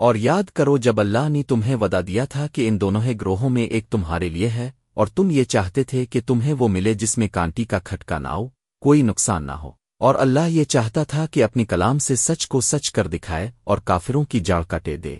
اور یاد کرو جب اللہ نے تمہیں ودا دیا تھا کہ ان دونوں گروہوں میں ایک تمہارے لیے ہے، اور تم یہ چاہتے تھے کہ تمہیں وہ ملے جس میں کانٹی کا کھٹکا نہ ہو، کوئی نقصان نہ ہو۔ اور اللہ یہ چاہتا تھا کہ اپنی کلام سے سچ کو سچ کر دکھائے اور کافروں کی جاڑ کٹے دے۔